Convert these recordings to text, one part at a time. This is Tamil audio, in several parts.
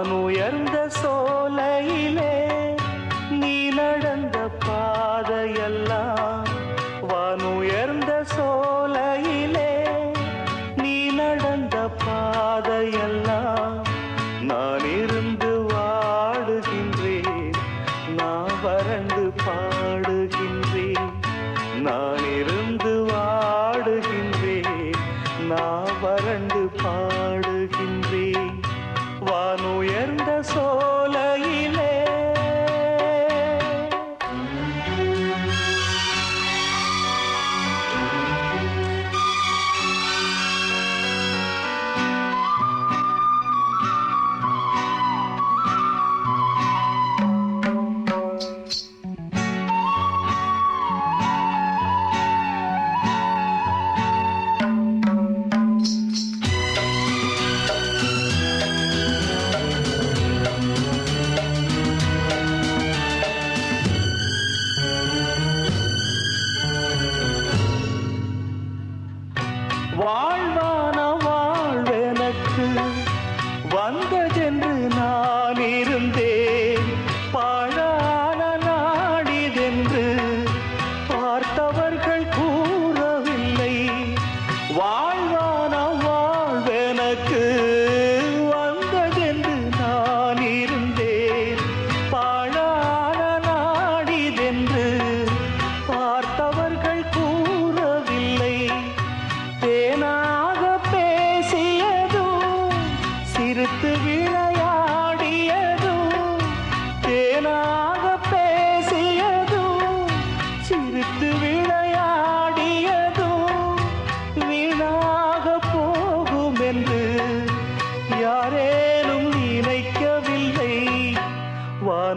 நான் உயர்ந்த சோலையிலே நீ நடந்த பாதையெல்லாம் வானுயர்ந்த சோலையிலே நீ நடந்த பாதையெல்லாம். நான் இருந்து வாடுகின்றேன் நான் வறண்டு பாடுகின்றேன் நான் இருந்து வாடுகின்றேன் நான் வறண்டு பாடுகின்றேன். வானுயர்ந்த சோலையிலே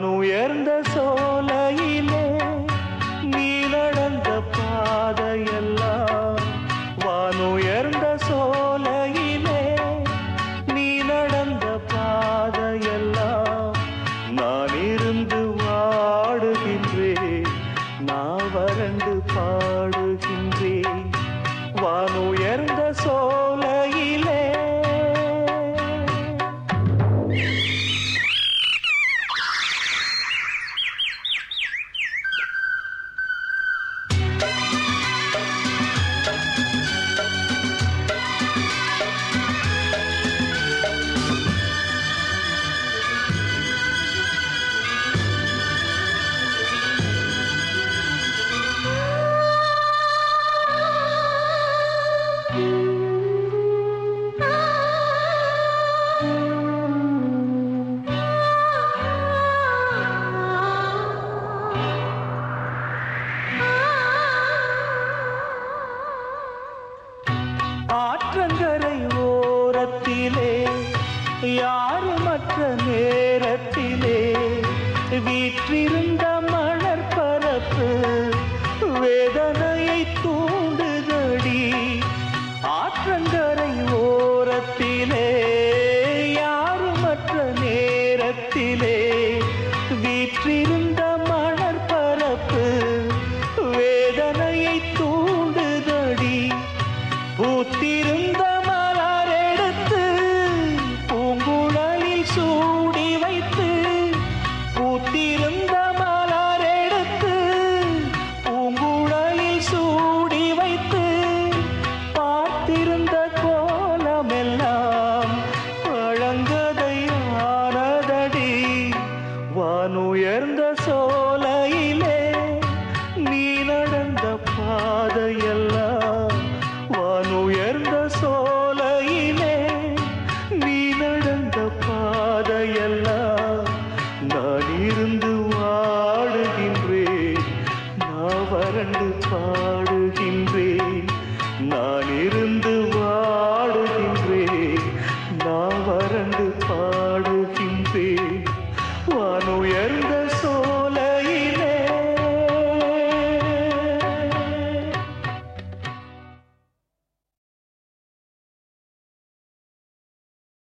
உயர்ந்த சோலையிலே நீ நடந்த பாதையெல்லாம் வானுயர்ந்த சோலையிலே நீ நடந்த பாதையெல்லாம். நான் இருந்து வாடுகின்றேன் நான் வறண்டு ஆற்றங்கரை ஓரத்திலே யாரு மற்ற நேர உயர்ந்த சோலையிலே நீ நடந்த பாதையெல்லாம்